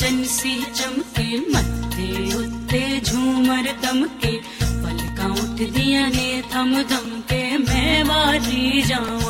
जनसी चमके मथे उत्ते झूमर दमके, पलका उठ दिया ने थम धमके मैं बाजी जाऊँ।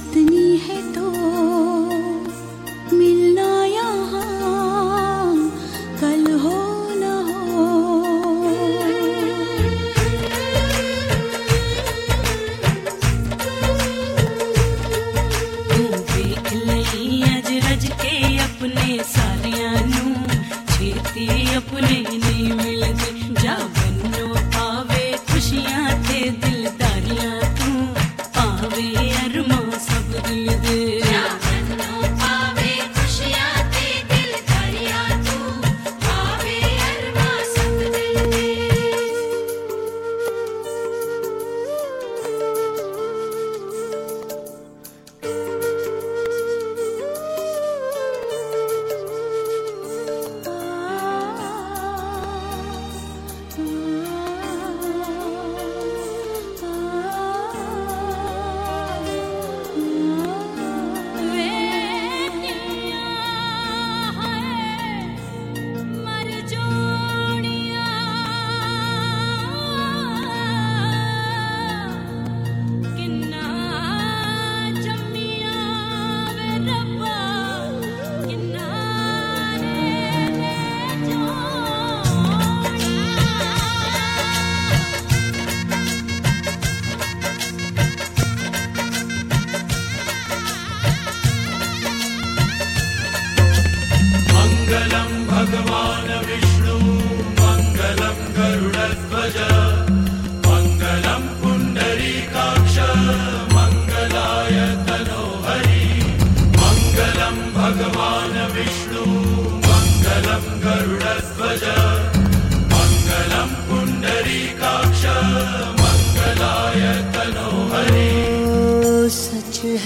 इतनी है तो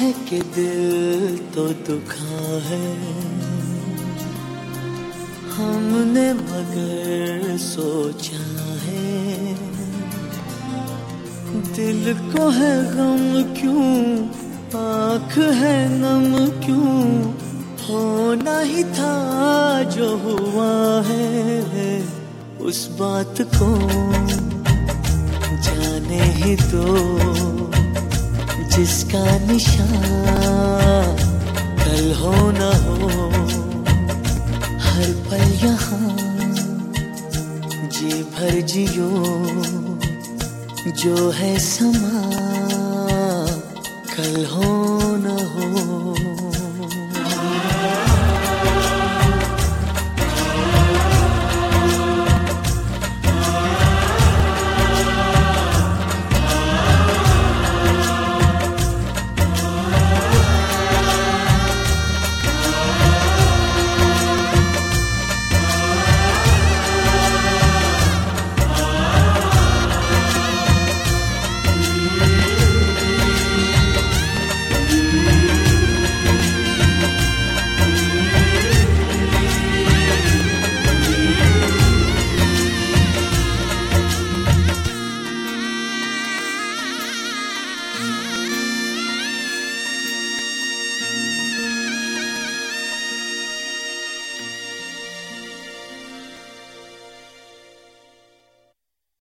है कि दिल तो दुखा है। हमने मगर सोचा है। दिल को है गम क्यों? आँख है नम क्यों? होना ही था जो हुआ है उस बात को जाने ही दो। जिसका निशान कल हो न हो, हर पल यहाँ जी भर जियो, जो है समा, कल हो न हो।